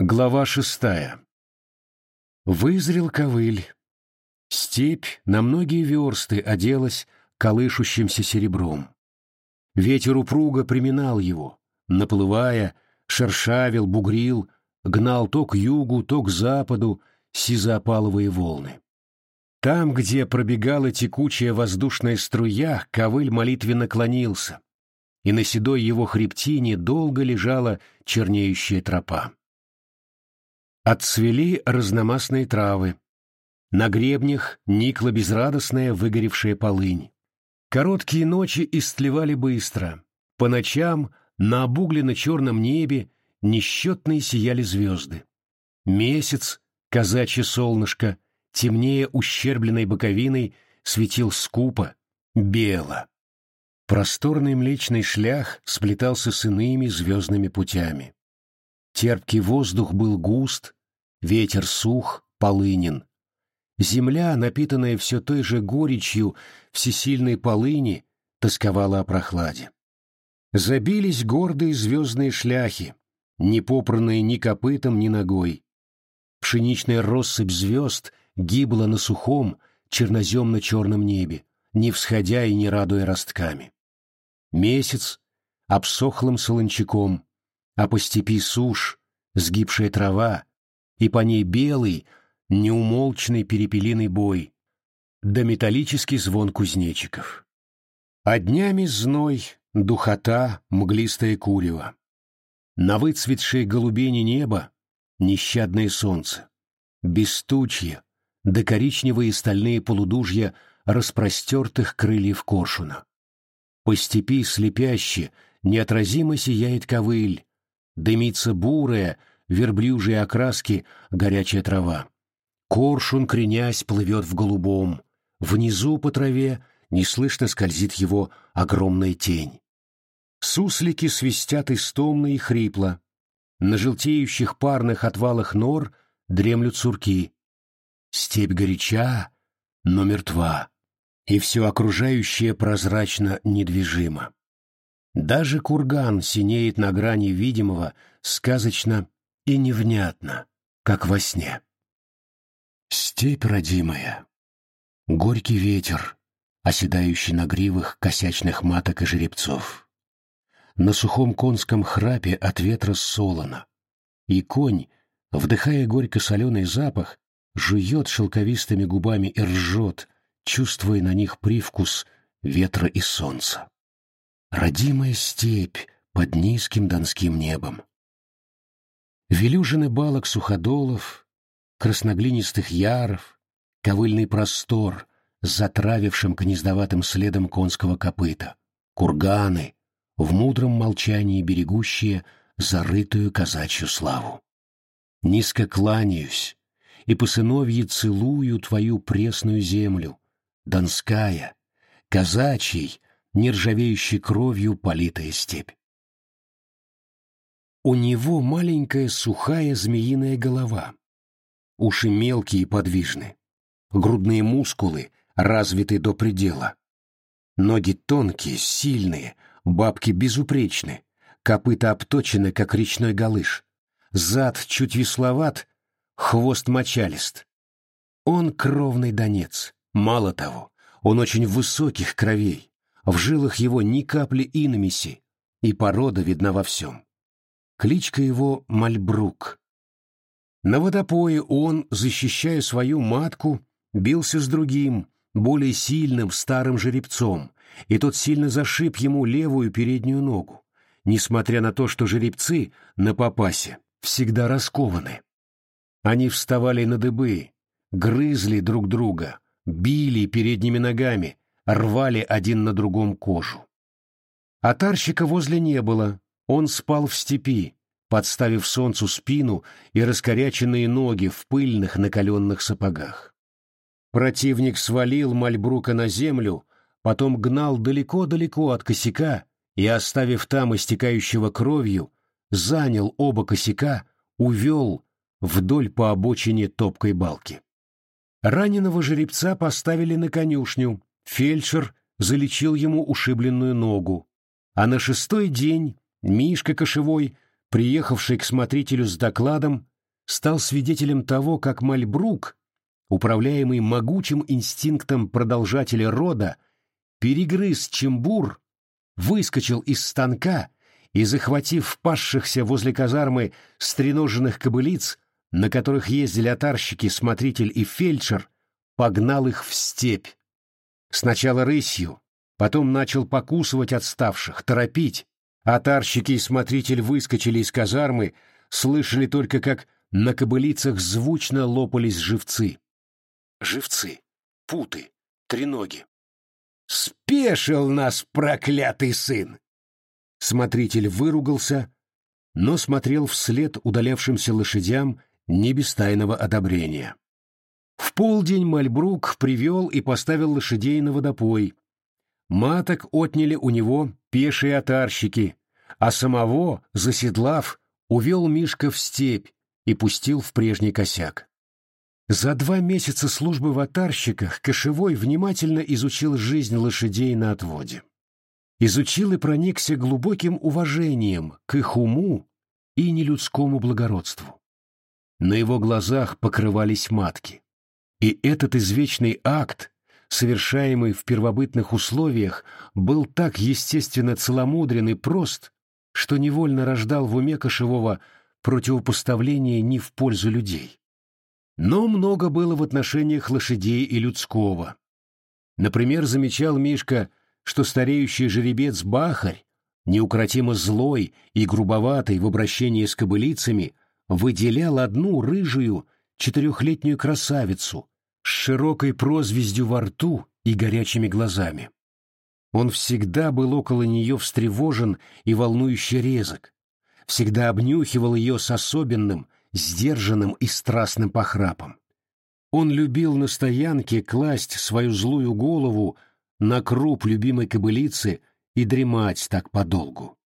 Глава шестая. Вызрел ковыль. Степь на многие версты оделась колышущимся серебром. Ветер упруго приминал его, наплывая, шершавил, бугрил, гнал то к югу, то к западу сизоопаловые волны. Там, где пробегала текучая воздушная струя, ковыль молитвенно клонился, и на седой его хребтине долго лежала чернеющая тропа. Отцвели разномастные травы. На гребнях никла безрадостная выгоревшая полынь. Короткие ночи истлевали быстро. По ночам на обугленно-черном небе несчетные сияли звезды. Месяц, казачье солнышко, темнее ущербленной боковиной, светил скупо, бело. Просторный млечный шлях сплетался с иными звездными путями. Терпкий воздух был густ, ветер сух, полынен. Земля, напитанная все той же горечью всесильной полыни, тосковала о прохладе. Забились гордые звездные шляхи, не попранные ни копытом, ни ногой. Пшеничная россыпь звезд гибла на сухом, черноземно-черном небе, не всходя и не радуя ростками. Месяц обсохлым солончаком, а по степи сушь, сгибшая трава, и по ней белый, неумолчный перепелиный бой, да металлический звон кузнечиков. А днями зной, духота, мглистое курево. На выцветшей голубени неба нещадное солнце, бестучье, да коричневые стальные полудужья распростертых крыльев коршуна. По степи слепяще, неотразимо сияет ковыль, дымится бурая, верблюжьей окраски горячая трава. Коршун, кренясь, плывет в голубом. Внизу по траве неслышно скользит его огромная тень. Суслики свистят истомно и хрипло. На желтеющих парных отвалах нор дремлют сурки. Степь горяча, но мертва, и все окружающее прозрачно недвижимо. Даже курган синеет на грани видимого, сказочно и невнятно, как во сне. Степь родимая, горький ветер, оседающий на гривах косячных маток и жеребцов. На сухом конском храпе от ветра солоно, и конь, вдыхая горько-соленый запах, жует шелковистыми губами и ржет, чувствуя на них привкус ветра и солнца. Родимая степь под низким донским небом. Велюжины балок суходолов, красноглинистых яров, ковыльный простор с затравившим гнездоватым следом конского копыта, курганы, в мудром молчании берегущие зарытую казачью славу. Низко кланяюсь и по сыновье целую твою пресную землю, донская, казачьей, нержавеющей кровью политая степь. У него маленькая сухая змеиная голова. Уши мелкие и подвижны. Грудные мускулы развиты до предела. Ноги тонкие, сильные, бабки безупречны. Копыта обточены, как речной галыш. Зад чуть весловат, хвост мочалист. Он кровный донец. Мало того, он очень высоких кровей. В жилах его ни капли иномеси, и порода видна во всем. Кличка его Мальбрук. На водопое он, защищая свою матку, бился с другим, более сильным старым жеребцом, и тот сильно зашиб ему левую переднюю ногу, несмотря на то, что жеребцы на попасе всегда раскованы. Они вставали на дыбы, грызли друг друга, били передними ногами, рвали один на другом кожу. А тарщика возле не было, он спал в степи, подставив солнцу спину и раскоряченные ноги в пыльных накаленных сапогах. Противник свалил Мальбрука на землю, потом гнал далеко-далеко от косяка и, оставив там истекающего кровью, занял оба косяка, увел вдоль по обочине топкой балки. Раненого жеребца поставили на конюшню, фельдшер залечил ему ушибленную ногу, а на шестой день Мишка Кошевой приехавший к смотрителю с докладом, стал свидетелем того, как Мальбрук, управляемый могучим инстинктом продолжателя рода, перегрыз чембур, выскочил из станка и, захватив пасшихся возле казармы стреноженных кобылиц, на которых ездили отарщики, смотритель и фельдшер, погнал их в степь. Сначала рысью, потом начал покусывать отставших, торопить. Отарщики и смотритель выскочили из казармы, слышали только, как на кобылицах звучно лопались живцы. Живцы, путы, треноги. «Спешил нас, проклятый сын!» Смотритель выругался, но смотрел вслед удалявшимся лошадям не без тайного одобрения. В полдень Мальбрук привел и поставил лошадей на водопой. Маток отняли у него пешие отарщики, а самого, заседлав, увел Мишка в степь и пустил в прежний косяк. За два месяца службы в отарщиках Кошевой внимательно изучил жизнь лошадей на отводе. Изучил и проникся глубоким уважением к их уму и нелюдскому благородству. На его глазах покрывались матки. И этот извечный акт, совершаемый в первобытных условиях, был так естественно целомудрен и прост, что невольно рождал в уме кошевого противопоставление не в пользу людей. Но много было в отношениях лошадей и людского. Например, замечал Мишка, что стареющий жеребец Бахарь, неукротимо злой и грубоватый в обращении с кобылицами, выделял одну рыжую четырехлетнюю красавицу с широкой прозвездью во рту и горячими глазами. Он всегда был около нее встревожен и волнующе резок, всегда обнюхивал ее с особенным, сдержанным и страстным похрапом. Он любил на стоянке класть свою злую голову на круп любимой кобылицы и дремать так подолгу.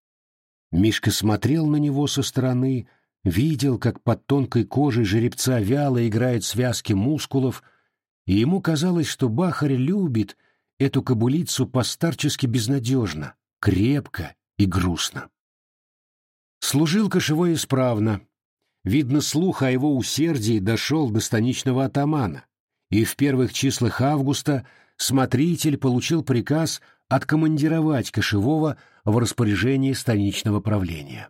Мишка смотрел на него со стороны, видел, как под тонкой кожей жеребца вяло играют связки мускулов, и ему казалось, что Бахарь любит эту кобылицу постарчески безнадежно, крепко и грустно. Служил кошевой исправно. Видно, слух о его усердии дошел до станичного атамана, и в первых числах августа смотритель получил приказ откомандировать кошевого в распоряжение станичного правления.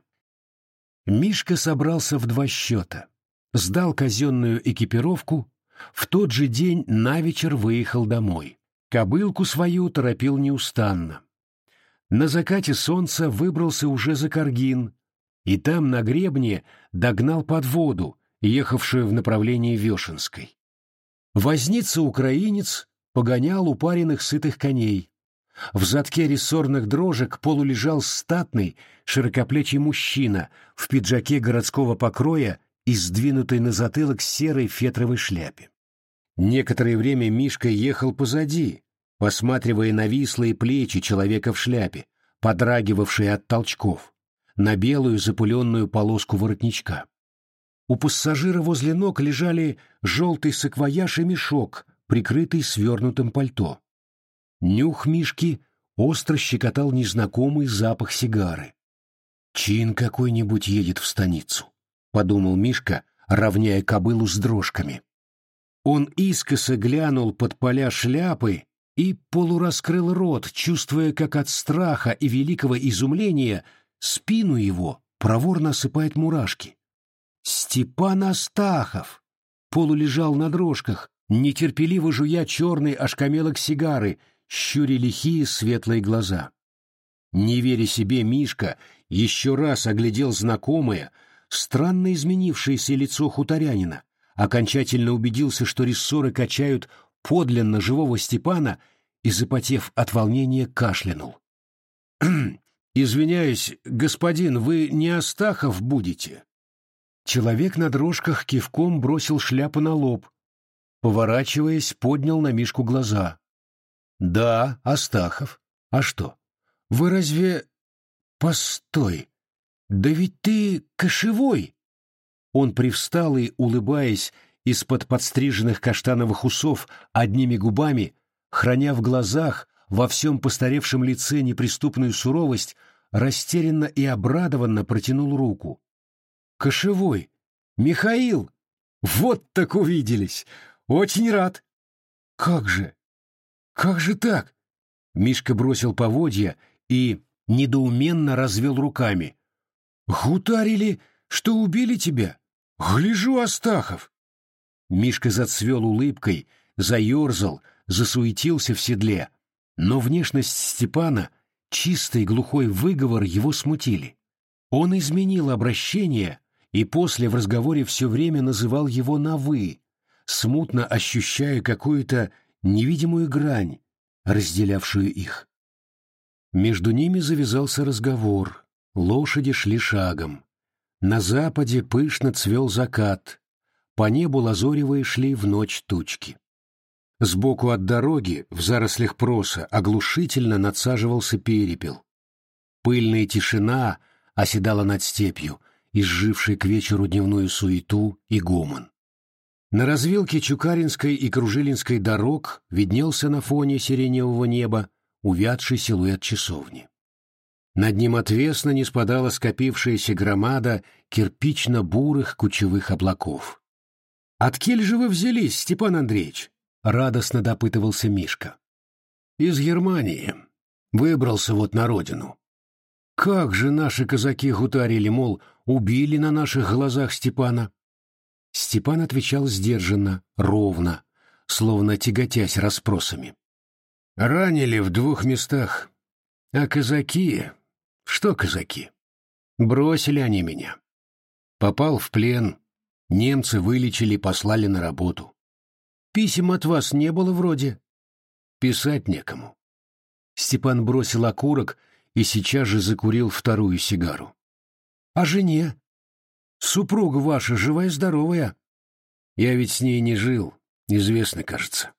Мишка собрался в два счета, сдал казенную экипировку, в тот же день на вечер выехал домой. Кобылку свою торопил неустанно. На закате солнца выбрался уже за Каргин, и там на гребне догнал подводу, ехавшую в направлении Вешенской. Возница-украинец погонял упаренных сытых коней. В задке рессорных дрожек полулежал статный, широкоплечий мужчина в пиджаке городского покроя и сдвинутой на затылок серой фетровой шляпе. Некоторое время Мишка ехал позади, посматривая на вислые плечи человека в шляпе, подрагивавшие от толчков, на белую запыленную полоску воротничка. У пассажира возле ног лежали желтый саквояж и мешок, прикрытый свернутым пальто. Нюх Мишки остро щекотал незнакомый запах сигары. «Чин какой-нибудь едет в станицу», — подумал Мишка, равняя кобылу с дрожками. Он искоса глянул под поля шляпы и полураскрыл рот, чувствуя, как от страха и великого изумления спину его проворно осыпает мурашки. Степан Астахов полулежал на дрожках, нетерпеливо жуя черный ошкамелок сигары, щуря лихие светлые глаза. Не веря себе, Мишка еще раз оглядел знакомое, странно изменившееся лицо хуторянина, окончательно убедился, что рессоры качают подлинно живого Степана и, запотев от волнения, кашлянул. «Извиняюсь, господин, вы не Астахов будете?» Человек на дрожках кивком бросил шляпу на лоб, Поворачиваясь, поднял на Мишку глаза. «Да, Астахов. А что? Вы разве...» «Постой! Да ведь ты кошевой!» Он привстал и, улыбаясь из-под подстриженных каштановых усов одними губами, храня в глазах во всем постаревшем лице неприступную суровость, растерянно и обрадованно протянул руку. Кошевой! Михаил! Вот так увиделись! Очень рад!» «Как же? Как же так?» Мишка бросил поводья и недоуменно развел руками. «Гутарили, что убили тебя? Гляжу, Астахов!» Мишка зацвел улыбкой, заерзал, засуетился в седле, но внешность Степана, чистый глухой выговор его смутили. Он изменил обращение и после в разговоре все время называл его на «вы», смутно ощущая какую-то невидимую грань, разделявшую их. Между ними завязался разговор, лошади шли шагом. На западе пышно цвел закат, по небу лазоревые шли в ночь тучки. Сбоку от дороги, в зарослях проса, оглушительно надсаживался перепел. Пыльная тишина оседала над степью, изжившей к вечеру дневную суету и гомон. На развилке Чукаринской и Кружилинской дорог виднелся на фоне сиреневого неба увядший силуэт часовни. Над ним отвесно не спадала скопившаяся громада кирпично-бурых кучевых облаков. «Откель же вы взялись, Степан Андреевич?» — радостно допытывался Мишка. «Из Германии. Выбрался вот на родину. Как же наши казаки гутарили, мол, убили на наших глазах Степана?» Степан отвечал сдержанно, ровно, словно тяготясь расспросами. «Ранили в двух местах. А казаки... Что казаки? Бросили они меня. Попал в плен. Немцы вылечили, послали на работу. Писем от вас не было вроде? Писать некому». Степан бросил окурок и сейчас же закурил вторую сигару. «А жене? Супруга ваша живая-здоровая. Я ведь с ней не жил, известно, кажется.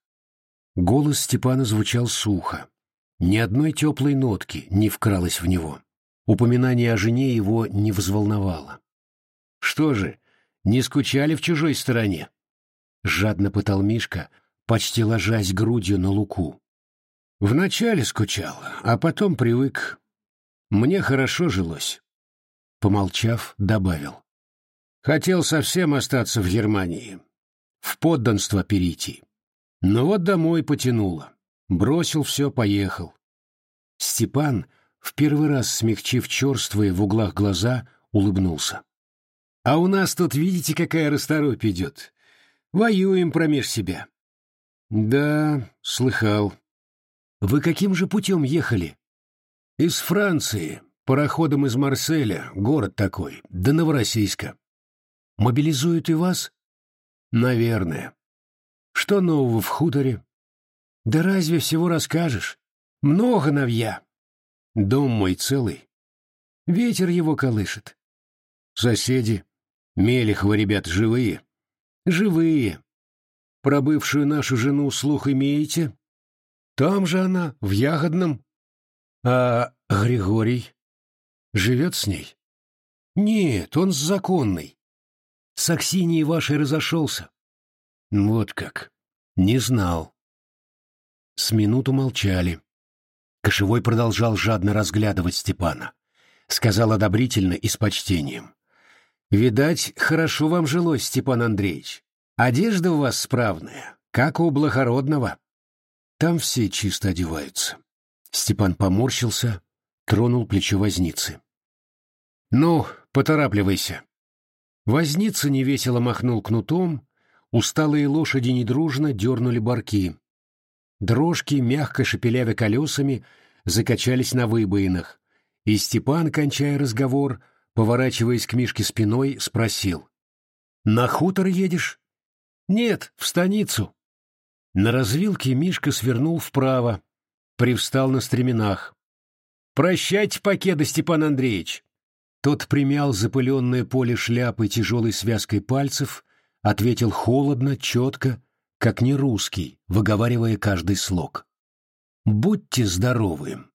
Голос Степана звучал сухо. Ни одной теплой нотки не вкралось в него. Упоминание о жене его не взволновало. «Что же, не скучали в чужой стороне?» Жадно пытал Мишка, почти ложась грудью на луку. «Вначале скучал, а потом привык. Мне хорошо жилось». Помолчав, добавил. Хотел совсем остаться в Германии, в подданство перейти. Но вот домой потянуло. Бросил все, поехал. Степан, в первый раз смягчив черствые в углах глаза, улыбнулся. «А у нас тут, видите, какая расторопь идет. Воюем промеж себя». «Да, слыхал». «Вы каким же путем ехали?» «Из Франции, пароходом из Марселя, город такой, до Новороссийска». Мобилизуют и вас? Наверное. Что нового в хуторе? Да разве всего расскажешь? Много новья. Дом мой целый. Ветер его колышет. Соседи. Мелехова ребят живые? Живые. Про бывшую нашу жену слух имеете? Там же она, в Ягодном. А Григорий? Живет с ней? Нет, он с законной. С Аксиньей вашей разошелся. Вот как. Не знал. С минуту молчали. Кошевой продолжал жадно разглядывать Степана. Сказал одобрительно и с почтением. «Видать, хорошо вам жилось, Степан Андреевич. Одежда у вас справная, как у благородного. Там все чисто одеваются». Степан поморщился, тронул плечо возницы. «Ну, поторапливайся. Возница невесело махнул кнутом, усталые лошади недружно дернули барки. Дрожки, мягко шепелявя колесами, закачались на выбоинах, и Степан, кончая разговор, поворачиваясь к Мишке спиной, спросил. «На хутор едешь?» «Нет, в станицу». На развилке Мишка свернул вправо, привстал на стременах. «Прощайте, покеда, Степан Андреевич!» Тот примял запыленное поле шляпы тяжелой связкой пальцев, ответил холодно, четко, как не русский, выговаривая каждый слог. «Будьте здоровы!»